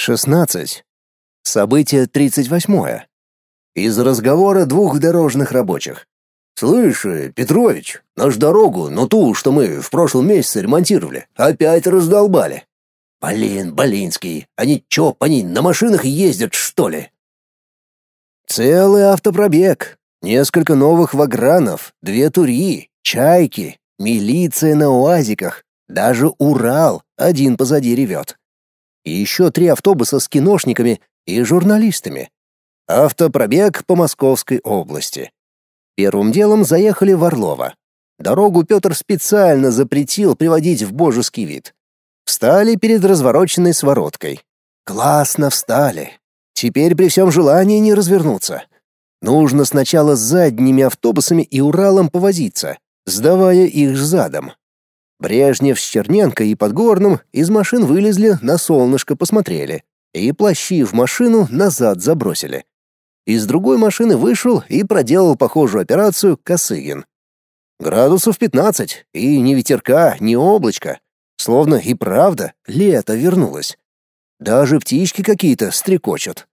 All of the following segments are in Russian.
16. Событие 38. Из разговора двух дорожных рабочих. «Слышь, Петрович, нашу дорогу, но ту, что мы в прошлом месяце ремонтировали, опять раздолбали. Блин, Болинский, они чё, по ней на машинах ездят, что ли?» Целый автопробег, несколько новых вагранов, две тури, чайки, милиция на уазиках, даже Урал один позади ревет и еще три автобуса с киношниками и журналистами. Автопробег по Московской области. Первым делом заехали в Орлово. Дорогу Петр специально запретил приводить в божеский вид. Встали перед развороченной свороткой. Классно встали. Теперь при всем желании не развернуться. Нужно сначала с задними автобусами и Уралом повозиться, сдавая их задом. Брежнев с Черненко и Подгорным из машин вылезли, на солнышко посмотрели и плащи в машину назад забросили. Из другой машины вышел и проделал похожую операцию Косыгин. Градусов 15, и ни ветерка, ни облачка. Словно и правда лето вернулось. Даже птички какие-то стрекочут.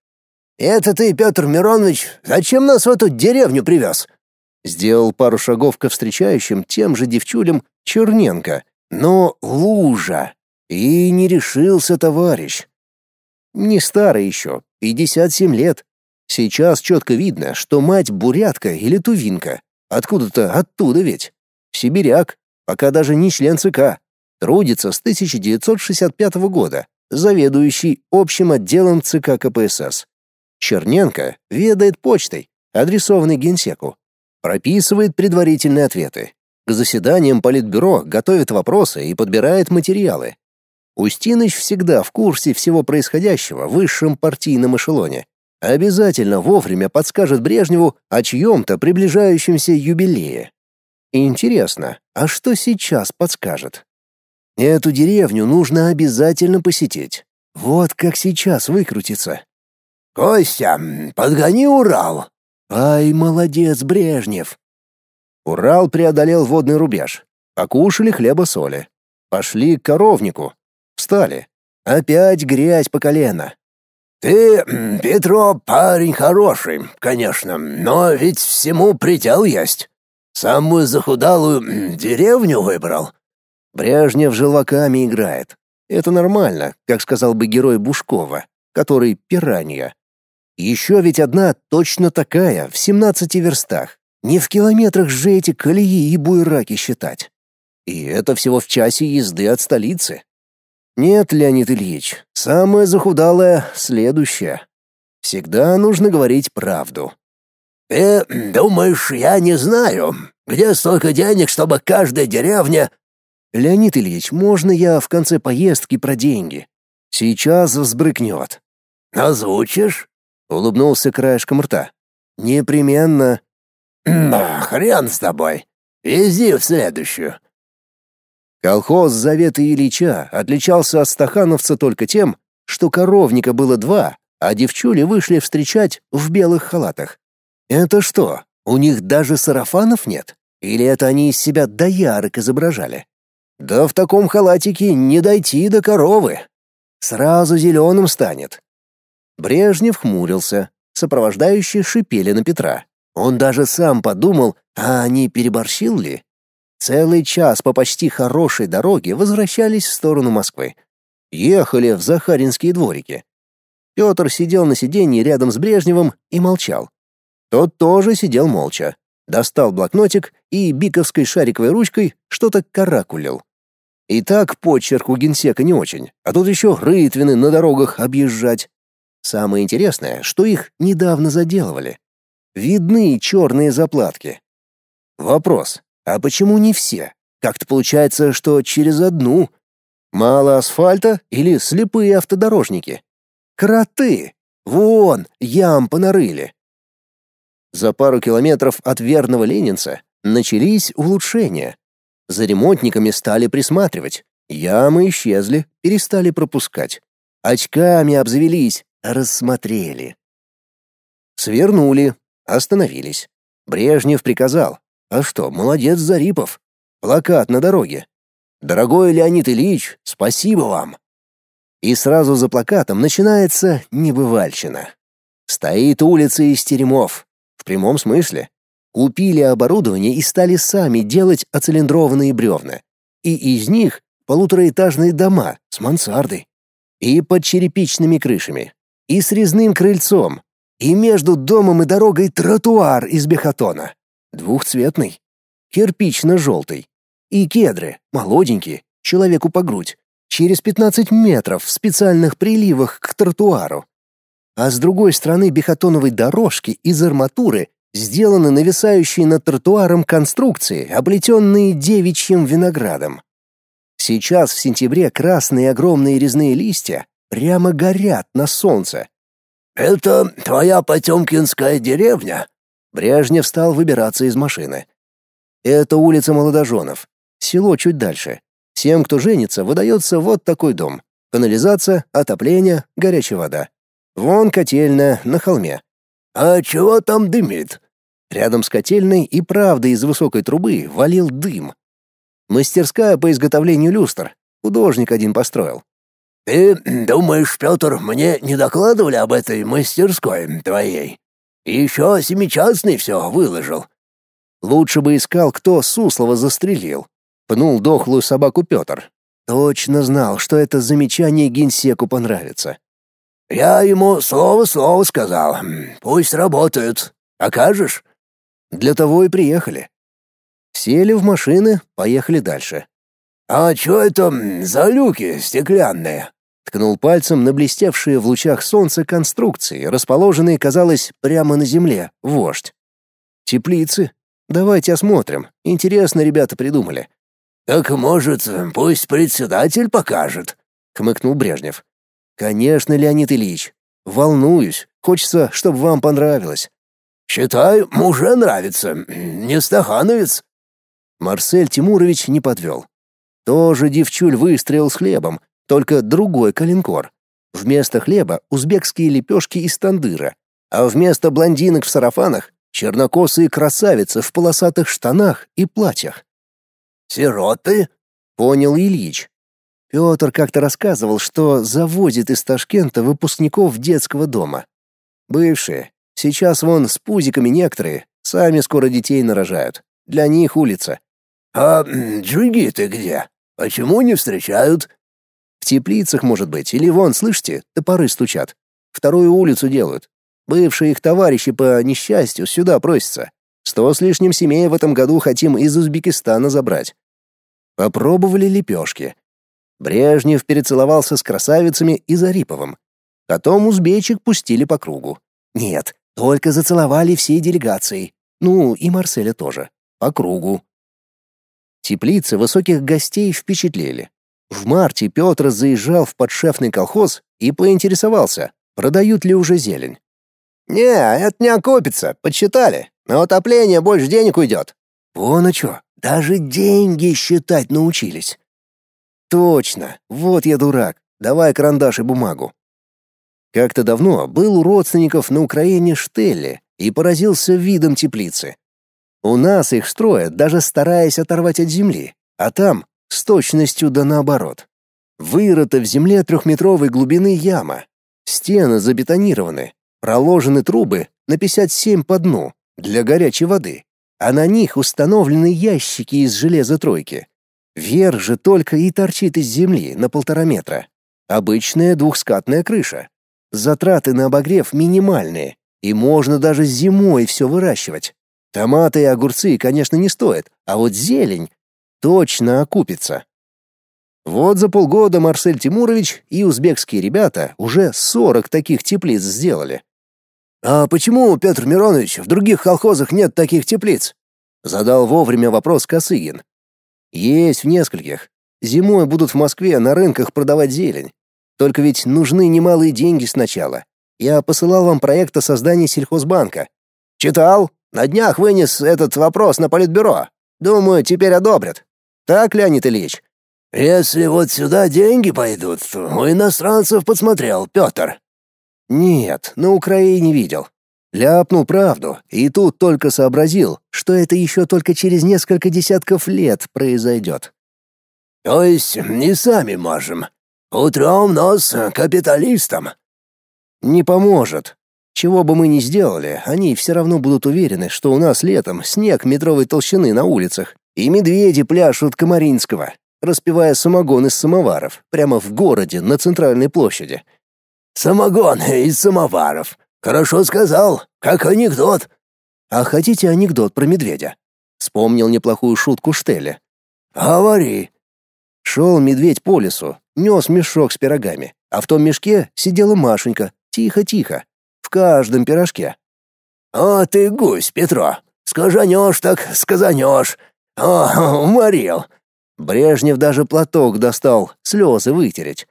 «Это ты, Петр Миронович, зачем нас в эту деревню привез?» Сделал пару шагов ко встречающим тем же девчулям Черненко, но лужа. И не решился товарищ. Не старый еще, 57 лет. Сейчас четко видно, что мать бурятка или тувинка. Откуда-то оттуда ведь. Сибиряк, пока даже не член ЦК. Трудится с 1965 года, заведующий общим отделом ЦК КПСС. Черненко ведает почтой, адресованной генсеку. Прописывает предварительные ответы. К заседаниям Политбюро готовит вопросы и подбирает материалы. Устиныч всегда в курсе всего происходящего в высшем партийном эшелоне. Обязательно вовремя подскажет Брежневу о чьем-то приближающемся юбилее. Интересно, а что сейчас подскажет? Эту деревню нужно обязательно посетить. Вот как сейчас выкрутиться. «Костя, подгони Урал!» «Ай, молодец, Брежнев!» Урал преодолел водный рубеж. Покушали хлеба-соли. Пошли к коровнику. Встали. Опять грязь по колено. «Ты, Петро, парень хороший, конечно, но ведь всему предел есть. Самую захудалую деревню выбрал». Брежнев желваками играет. Это нормально, как сказал бы герой Бушкова, который пиранья. Еще ведь одна точно такая, в 17 верстах. Не в километрах же эти колеи и буйраки считать. И это всего в часе езды от столицы. Нет, Леонид Ильич, самое захудалое — следующее. Всегда нужно говорить правду. «Ты думаешь, я не знаю, где столько денег, чтобы каждая деревня...» «Леонид Ильич, можно я в конце поездки про деньги? Сейчас взбрыкнет». «Озвучишь?» — улыбнулся краешком рта. «Непременно. «Да, хрен с тобой. Вези в следующую». Колхоз Завета Ильича отличался от стахановца только тем, что коровника было два, а девчули вышли встречать в белых халатах. Это что, у них даже сарафанов нет? Или это они из себя доярок изображали? Да в таком халатике не дойти до коровы. Сразу зеленым станет. Брежнев хмурился, сопровождающие шипели на Петра. Он даже сам подумал, а не переборщил ли? Целый час по почти хорошей дороге возвращались в сторону Москвы. Ехали в Захаринские дворики. Петр сидел на сиденье рядом с Брежневым и молчал. Тот тоже сидел молча. Достал блокнотик и биковской шариковой ручкой что-то каракулил. И так почерк у генсека не очень, а тут еще рытвины на дорогах объезжать. Самое интересное, что их недавно заделывали. Видны черные заплатки. Вопрос, а почему не все? Как-то получается, что через одну. Мало асфальта или слепые автодорожники? Кроты! Вон, ям понарыли. За пару километров от верного ленинца начались улучшения. За ремонтниками стали присматривать. Ямы исчезли, перестали пропускать. Очками обзавелись, рассмотрели. Свернули, Остановились. Брежнев приказал. А что, молодец Зарипов. Плакат на дороге. Дорогой Леонид Ильич, спасибо вам. И сразу за плакатом начинается небывальщина. Стоит улица из теремов. В прямом смысле. Купили оборудование и стали сами делать оцилиндрованные бревна. И из них полутораэтажные дома с мансардой. И под черепичными крышами. И с резным крыльцом. И между домом и дорогой тротуар из бехатона. Двухцветный. Кирпично-желтый. И кедры, молоденькие, человеку по грудь. Через 15 метров в специальных приливах к тротуару. А с другой стороны бехатоновой дорожки из арматуры сделаны нависающие над тротуаром конструкции, облетенные девичьим виноградом. Сейчас в сентябре красные огромные резные листья прямо горят на солнце. «Это твоя Потемкинская деревня?» Брежнев стал выбираться из машины. «Это улица Молодоженов. Село чуть дальше. Всем, кто женится, выдается вот такой дом. Канализация, отопление, горячая вода. Вон котельная на холме. А чего там дымит? Рядом с котельной и правда из высокой трубы валил дым. Мастерская по изготовлению люстр. Художник один построил. Ты думаешь, Петр, мне не докладывали об этой мастерской твоей? Еще семичастный все выложил. Лучше бы искал, кто Суслова застрелил. Пнул дохлую собаку Петр. Точно знал, что это замечание генсеку понравится. Я ему слово-слово сказал. Пусть работают. Окажешь? Для того и приехали. Сели в машины, поехали дальше. А что это за люки стеклянные? Ткнул пальцем на блестевшие в лучах солнца конструкции, расположенные, казалось, прямо на земле, вождь. Теплицы. Давайте осмотрим. Интересно ребята придумали. «Так, может, пусть председатель покажет?» — хмыкнул Брежнев. «Конечно, Леонид Ильич. Волнуюсь. Хочется, чтобы вам понравилось». «Считай, уже нравится. Не стахановец». Марсель Тимурович не подвел. Тоже девчуль выстрелил с хлебом, только другой калинкор. Вместо хлеба узбекские лепешки из тандыра, а вместо блондинок в сарафанах чернокосые красавицы в полосатых штанах и платьях. Сироты? Понял Ильич. Петр как-то рассказывал, что завозит из Ташкента выпускников детского дома. Бывшие. Сейчас вон с пузиками некоторые. Сами скоро детей нарожают. Для них улица. А джигиты где? Почему не встречают? Теплицах, может быть, или вон, слышите, топоры стучат. Вторую улицу делают. Бывшие их товарищи по несчастью сюда просятся. Сто с лишним семей в этом году хотим из Узбекистана забрать. Попробовали лепешки. Брежнев перецеловался с красавицами и Зариповым. Потом узбечек пустили по кругу. Нет, только зацеловали всей делегацией. Ну, и Марселя тоже. По кругу. Теплицы высоких гостей впечатлили. В марте Петр заезжал в подшефный колхоз и поинтересовался, продают ли уже зелень. «Не, это не окупится, подсчитали. На отопление больше денег уйдет». «Вон а чё, даже деньги считать научились». «Точно, вот я дурак. Давай карандаш и бумагу». Как-то давно был у родственников на Украине Штелли и поразился видом теплицы. У нас их строят, даже стараясь оторвать от земли, а там с точностью да наоборот. Вырыта в земле трехметровой глубины яма. Стены забетонированы, проложены трубы на 57 по дну, для горячей воды, а на них установлены ящики из железа тройки. Верх же только и торчит из земли на полтора метра. Обычная двухскатная крыша. Затраты на обогрев минимальные, и можно даже зимой все выращивать. Томаты и огурцы, конечно, не стоят, а вот зелень точно окупится. Вот за полгода Марсель Тимурович и узбекские ребята уже 40 таких теплиц сделали. «А почему, Петр Миронович, в других колхозах нет таких теплиц?» Задал вовремя вопрос Косыгин. «Есть в нескольких. Зимой будут в Москве на рынках продавать зелень. Только ведь нужны немалые деньги сначала. Я посылал вам проект о создании сельхозбанка. Читал? На днях вынес этот вопрос на политбюро. Думаю, теперь одобрят. Так, Леонид Ильич?» «Если вот сюда деньги пойдут, то у иностранцев подсмотрел Петр. Нет, на Украине видел. Ляпнул правду, и тут только сообразил, что это еще только через несколько десятков лет произойдет. То есть не сами можем. Утрем нос капиталистам». «Не поможет. Чего бы мы ни сделали, они все равно будут уверены, что у нас летом снег метровой толщины на улицах, и медведи пляшут Комаринского, распивая самогон из самоваров, прямо в городе, на центральной площади. «Самогон из самоваров. Хорошо сказал, как анекдот». «А хотите анекдот про медведя?» Вспомнил неплохую шутку Штеля. «Говори». Шел медведь по лесу, нес мешок с пирогами, а в том мешке сидела Машенька, тихо-тихо, в каждом пирожке. «А ты гусь, Петро, скажанешь так сказанешь. О, уморил». Брежнев даже платок достал, слезы вытереть.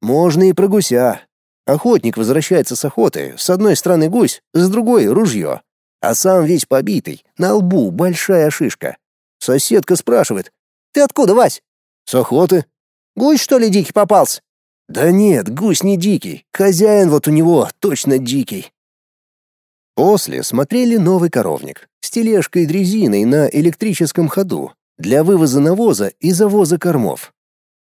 Можно и про гуся. Охотник возвращается с охоты, с одной стороны гусь, с другой — ружье. А сам весь побитый, на лбу большая шишка. Соседка спрашивает, «Ты откуда, Вась?» «С охоты». «Гусь, что ли, дикий попался?» «Да нет, гусь не дикий, хозяин вот у него точно дикий». После смотрели новый коровник с тележкой дрезиной на электрическом ходу для вывоза навоза и завоза кормов.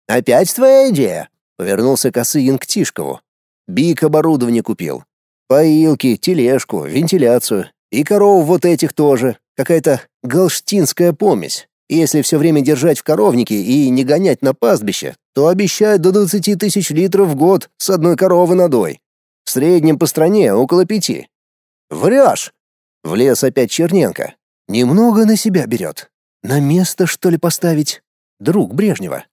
«Опять твоя идея?» — повернулся Косыгин к Тишкову. «Бик оборудование купил. Поилки, тележку, вентиляцию. И коров вот этих тоже. Какая-то галштинская помесь. Если все время держать в коровнике и не гонять на пастбище, то обещают до 20 тысяч литров в год с одной коровы надой. В среднем по стране около пяти. Врешь! Влез опять Черненко. Немного на себя берет. На место, что ли, поставить? Друг Брежнева.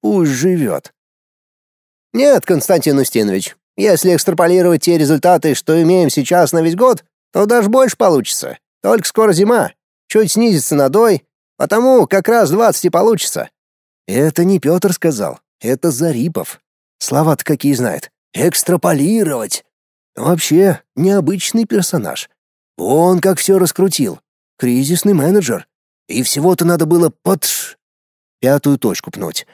Пусть живет. Нет, Константин Устинович, если экстраполировать те результаты, что имеем сейчас на весь год, то даже больше получится. Только скоро зима. Чуть снизится надой, потому как раз двадцать и получится. Это не Петр сказал, это Зарипов. Слова-то какие знает. Экстраполировать. Вообще, необычный персонаж. Он как все раскрутил. Кризисный менеджер. И всего-то надо было под... Пятую точку пнуть.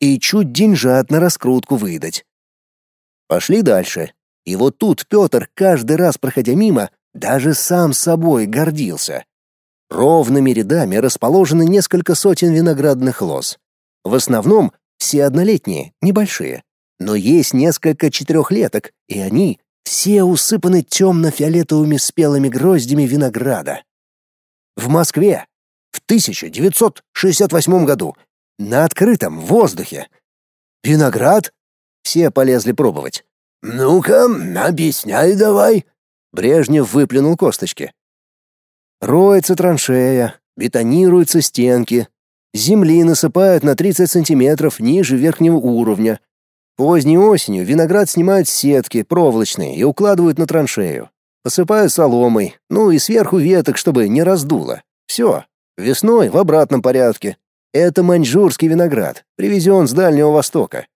И чуть деньжат на раскрутку выдать. Пошли дальше. И вот тут Петр, каждый раз проходя мимо, даже сам собой гордился. Ровными рядами расположены несколько сотен виноградных лоз. В основном все однолетние, небольшие. Но есть несколько четырехлеток, и они все усыпаны темно-фиолетовыми спелыми гроздями винограда. В Москве в 1968 году на открытом воздухе. Виноград? Все полезли пробовать. «Ну-ка, объясняй давай», Брежнев выплюнул косточки. Роется траншея, бетонируются стенки, земли насыпают на 30 сантиметров ниже верхнего уровня. Поздней осенью виноград снимают с сетки проволочные и укладывают на траншею. Посыпают соломой, ну и сверху веток, чтобы не раздуло. Все. Весной в обратном порядке. Это маньчжурский виноград, привезен с Дальнего Востока.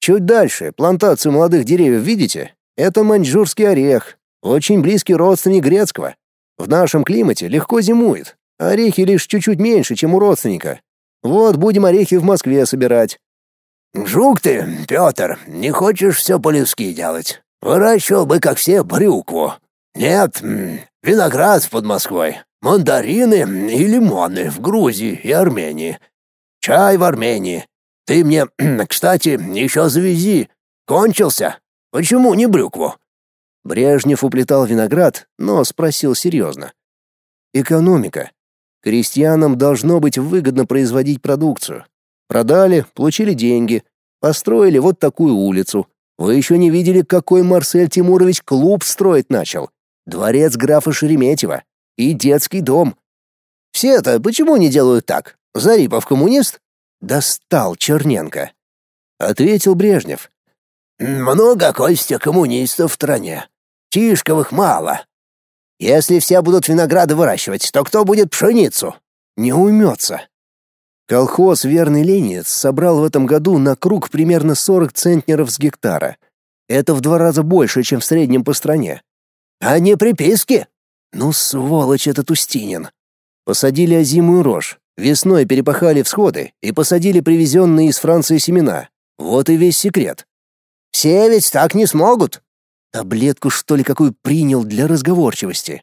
Чуть дальше, плантацию молодых деревьев видите? Это маньчжурский орех, очень близкий родственник грецкого. В нашем климате легко зимует. Орехи лишь чуть-чуть меньше, чем у родственника. Вот будем орехи в Москве собирать. Жук ты, Петр, не хочешь все по-людски делать. Выращивал бы, как все, брюкву. Нет, виноград под Москвой, мандарины и лимоны в Грузии и Армении. Чай в Армении. Ты мне, кстати, еще завези. Кончился? Почему не брюкву? Брежнев уплетал виноград, но спросил серьезно. «Экономика. Крестьянам должно быть выгодно производить продукцию. Продали, получили деньги, построили вот такую улицу. Вы еще не видели, какой Марсель Тимурович клуб строить начал. Дворец графа Шереметьева и детский дом. Все-то почему не делают так? Зарипов коммунист? Достал Черненко. Ответил Брежнев. Много, Костя, коммунистов в стране. Тишковых мало. Если все будут винограды выращивать, то кто будет пшеницу? Не уймется. Колхоз «Верный ленинец» собрал в этом году на круг примерно 40 центнеров с гектара. Это в два раза больше, чем в среднем по стране. А не приписки? Ну, сволочь этот Устинин. Посадили озимую рожь, весной перепахали всходы и посадили привезенные из Франции семена. Вот и весь секрет. Все ведь так не смогут. Таблетку, что ли, какую принял для разговорчивости?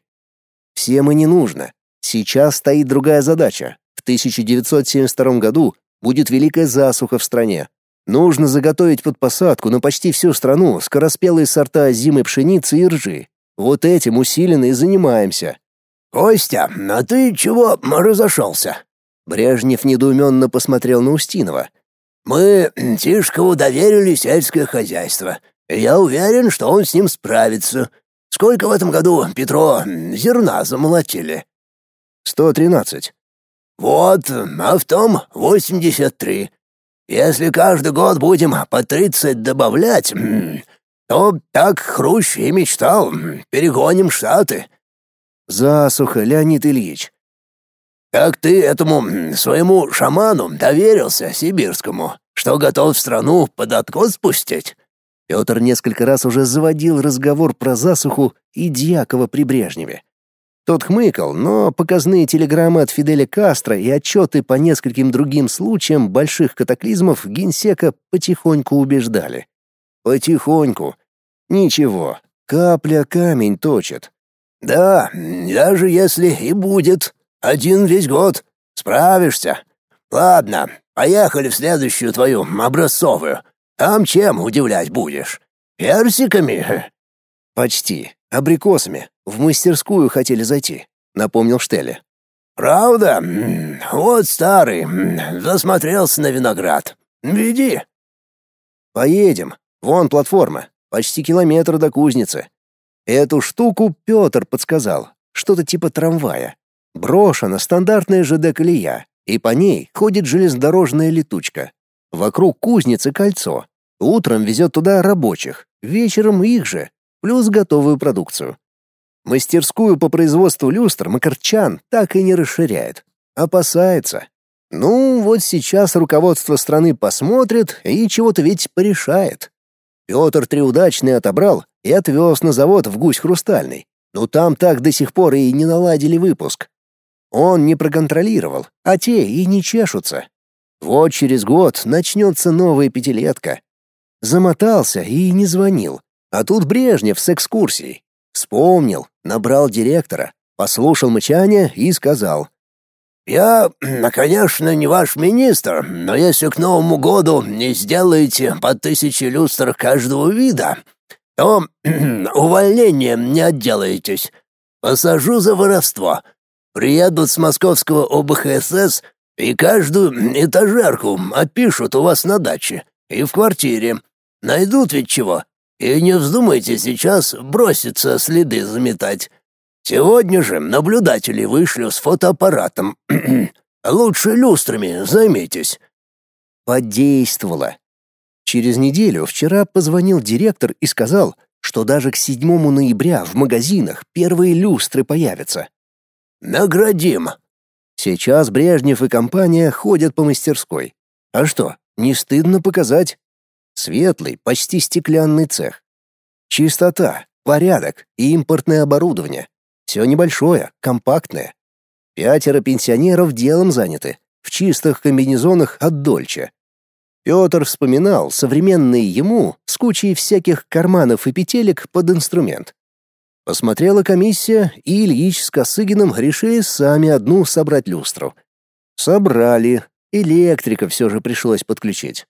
Всем и не нужно. Сейчас стоит другая задача. В 1972 году будет великая засуха в стране. Нужно заготовить под посадку на почти всю страну скороспелые сорта зимой пшеницы и ржи. Вот этим усиленно и занимаемся. «Костя, а ты чего разошелся?» Брежнев недоуменно посмотрел на Устинова. «Мы Тишкову доверили сельское хозяйство. Я уверен, что он с ним справится. Сколько в этом году, Петро, зерна замолотили?» «Сто тринадцать». «Вот, а в том восемьдесят три. Если каждый год будем по тридцать добавлять, то так Хрущ и мечтал, перегоним Штаты». «Засуха, Леонид Ильич». «Как ты этому своему шаману доверился, сибирскому, что готов страну под откос спустить?» Петр несколько раз уже заводил разговор про засуху и Дьякова при Брежневе. Тот хмыкал, но показные телеграммы от Фиделя Кастро и отчеты по нескольким другим случаям больших катаклизмов генсека потихоньку убеждали. Потихоньку. Ничего, капля камень точит. «Да, даже если и будет, один весь год, справишься. Ладно, поехали в следующую твою образцовую. Там чем удивлять будешь? Персиками?» «Почти. Абрикосами. В мастерскую хотели зайти», — напомнил Штелли. «Правда? Вот старый. Засмотрелся на виноград. Веди». «Поедем. Вон платформа. Почти километр до кузницы. Эту штуку Петр подсказал. Что-то типа трамвая. Брошена стандартная ЖД-колея, и по ней ходит железнодорожная летучка. Вокруг кузницы кольцо. Утром везет туда рабочих, вечером их же, плюс готовую продукцию. Мастерскую по производству люстр Макарчан так и не расширяет. Опасается. Ну, вот сейчас руководство страны посмотрит и чего-то ведь порешает. Петр Триудачный отобрал и отвез на завод в Гусь Хрустальный. Но там так до сих пор и не наладили выпуск. Он не проконтролировал, а те и не чешутся. Вот через год начнется новая пятилетка. Замотался и не звонил. А тут Брежнев с экскурсией. Вспомнил, набрал директора, послушал мычание и сказал. «Я, конечно, не ваш министр, но если к Новому году не сделаете по тысяче люстр каждого вида, то увольнением не отделаетесь. Посажу за воровство. Приедут с московского ОБХСС и каждую этажерку опишут у вас на даче и в квартире. Найдут ведь чего. И не вздумайте сейчас броситься следы заметать. Сегодня же наблюдатели вышлю с фотоаппаратом. Лучше люстрами займитесь». Подействовало. Через неделю вчера позвонил директор и сказал, что даже к 7 ноября в магазинах первые люстры появятся. «Наградим», Сейчас Брежнев и компания ходят по мастерской. А что, не стыдно показать? Светлый, почти стеклянный цех. Чистота, порядок и импортное оборудование. Все небольшое, компактное. Пятеро пенсионеров делом заняты, в чистых комбинезонах от Дольче. Петр вспоминал современные ему с кучей всяких карманов и петелек под инструмент. Посмотрела комиссия, и Ильич с Косыгиным решили сами одну собрать люстру. Собрали. Электрика все же пришлось подключить.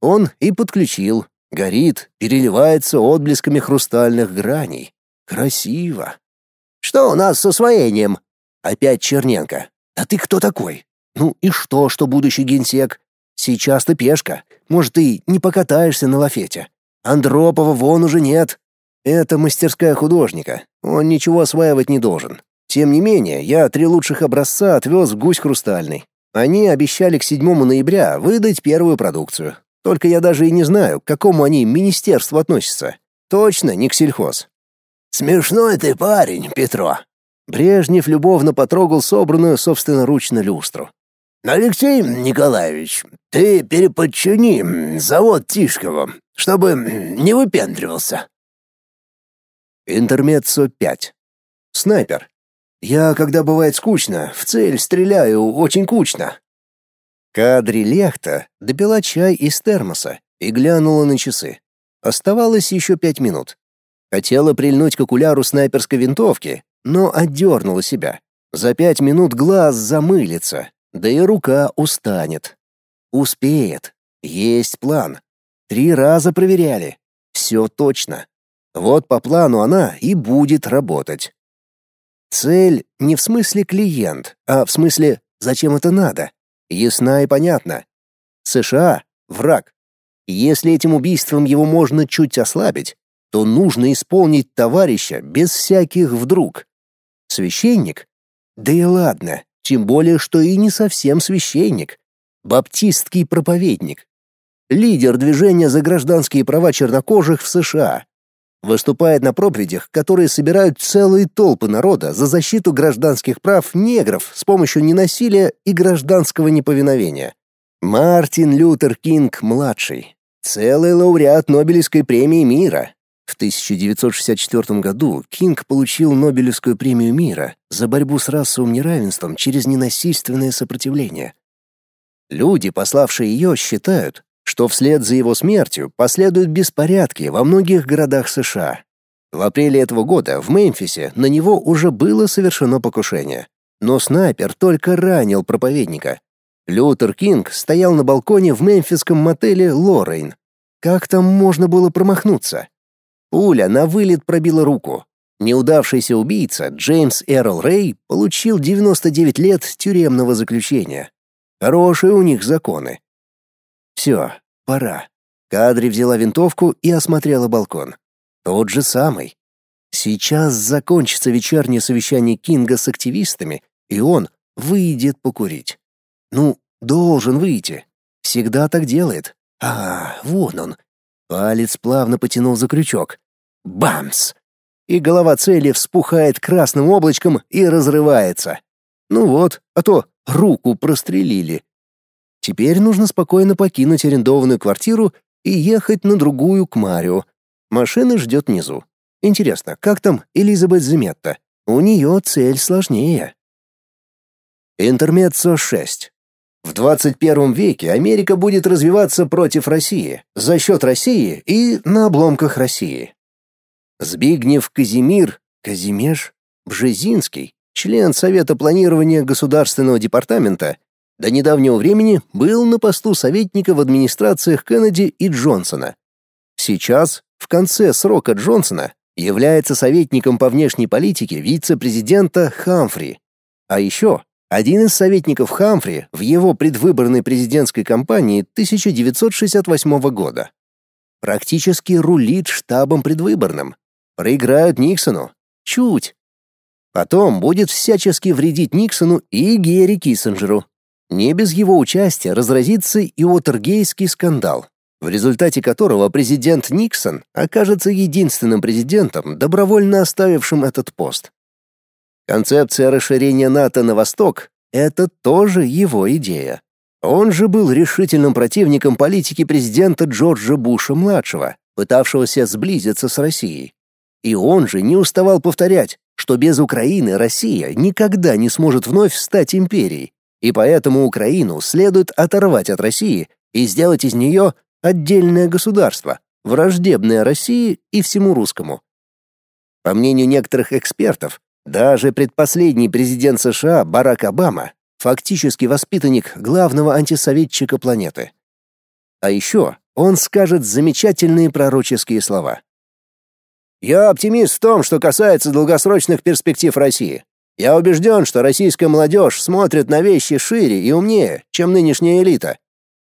Он и подключил. Горит, переливается отблесками хрустальных граней. Красиво. «Что у нас с освоением?» Опять Черненко. «А ты кто такой?» «Ну и что, что будущий генсек? Сейчас ты пешка. Может, ты не покатаешься на лафете. Андропова вон уже нет. Это мастерская художника. Он ничего осваивать не должен. Тем не менее, я три лучших образца отвез в гусь хрустальный. Они обещали к 7 ноября выдать первую продукцию. Только я даже и не знаю, к какому они министерству относятся. Точно не к сельхоз. Смешной ты парень, Петро. Брежнев любовно потрогал собранную собственноручно люстру. Алексей Николаевич, ты переподчини завод Тишкова, чтобы не выпендривался. Интермеццо 5. Снайпер. Я, когда бывает скучно, в цель стреляю очень кучно. Кадри Лехта допила чай из термоса и глянула на часы. Оставалось еще пять минут. Хотела прильнуть к окуляру снайперской винтовки, но отдернула себя. За пять минут глаз замылится, да и рука устанет. Успеет. Есть план. Три раза проверяли. Все точно. Вот по плану она и будет работать. Цель не в смысле клиент, а в смысле зачем это надо. Ясна и понятна. США — враг. Если этим убийством его можно чуть ослабить, то нужно исполнить товарища без всяких вдруг. Священник? Да и ладно, тем более, что и не совсем священник. Баптистский проповедник. Лидер движения за гражданские права чернокожих в США. Выступает на проповедях, которые собирают целые толпы народа за защиту гражданских прав негров с помощью ненасилия и гражданского неповиновения. Мартин Лютер Кинг-младший. Целый лауреат Нобелевской премии мира. В 1964 году Кинг получил Нобелевскую премию мира за борьбу с расовым неравенством через ненасильственное сопротивление. Люди, пославшие ее, считают, что вслед за его смертью последуют беспорядки во многих городах США. В апреле этого года в Мемфисе на него уже было совершено покушение, но снайпер только ранил проповедника. Лютер Кинг стоял на балконе в мемфисском мотеле Лоррейн. Как там можно было промахнуться? Пуля на вылет пробила руку. Неудавшийся убийца Джеймс Эрл Рэй получил 99 лет тюремного заключения. Хорошие у них законы. Все, пора. Кадри взяла винтовку и осмотрела балкон. Тот же самый. Сейчас закончится вечернее совещание Кинга с активистами, и он выйдет покурить. Ну, должен выйти. Всегда так делает. А, вон он. Палец плавно потянул за крючок. Бамс! И голова цели вспухает красным облачком и разрывается. Ну вот, а то руку прострелили. Теперь нужно спокойно покинуть арендованную квартиру и ехать на другую к Марио. Машина ждет внизу. Интересно, как там Элизабет Зиметта? У нее цель сложнее. Интермеццо 6. В 21 веке Америка будет развиваться против России, за счет России и на обломках России. Збигнев Казимир, Казимеш, Бжезинский, член Совета планирования Государственного департамента, до недавнего времени был на посту советника в администрациях Кеннеди и Джонсона. Сейчас, в конце срока Джонсона, является советником по внешней политике вице-президента Хамфри. А еще один из советников Хамфри в его предвыборной президентской кампании 1968 года. Практически рулит штабом предвыборным. Проиграют Никсону. Чуть. Потом будет всячески вредить Никсону и Герри Киссинджеру, не без его участия разразится и Уотергейский скандал, в результате которого президент Никсон окажется единственным президентом, добровольно оставившим этот пост. Концепция расширения НАТО на восток — это тоже его идея. Он же был решительным противником политики президента Джорджа Буша-младшего, пытавшегося сблизиться с Россией. И он же не уставал повторять, что без Украины Россия никогда не сможет вновь стать империей, и поэтому Украину следует оторвать от России и сделать из нее отдельное государство, враждебное России и всему русскому. По мнению некоторых экспертов, даже предпоследний президент США Барак Обама фактически воспитанник главного антисоветчика планеты. А еще он скажет замечательные пророческие слова. «Я оптимист в том, что касается долгосрочных перспектив России. Я убежден, что российская молодежь смотрит на вещи шире и умнее, чем нынешняя элита.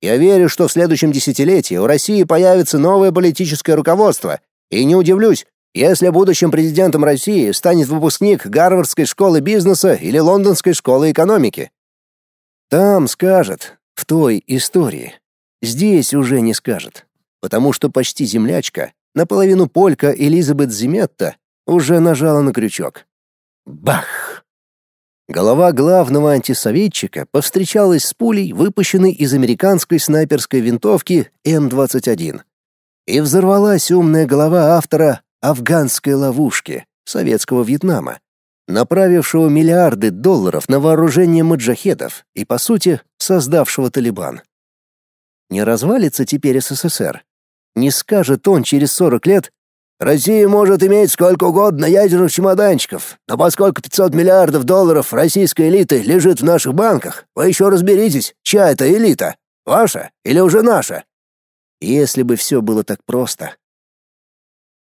Я верю, что в следующем десятилетии у России появится новое политическое руководство, и не удивлюсь, если будущим президентом России станет выпускник Гарвардской школы бизнеса или Лондонской школы экономики. Там скажет, в той истории. Здесь уже не скажет, потому что почти землячка, наполовину полька Элизабет Зиметта, уже нажала на крючок. Бах! Голова главного антисоветчика повстречалась с пулей, выпущенной из американской снайперской винтовки М-21. И взорвалась умная голова автора «Афганской ловушки» советского Вьетнама, направившего миллиарды долларов на вооружение маджахедов и, по сути, создавшего Талибан. Не развалится теперь СССР. Не скажет он через 40 лет Россия может иметь сколько угодно ядерных чемоданчиков, но поскольку 500 миллиардов долларов российской элиты лежит в наших банках, вы еще разберитесь, чья это элита. Ваша или уже наша?» Если бы все было так просто.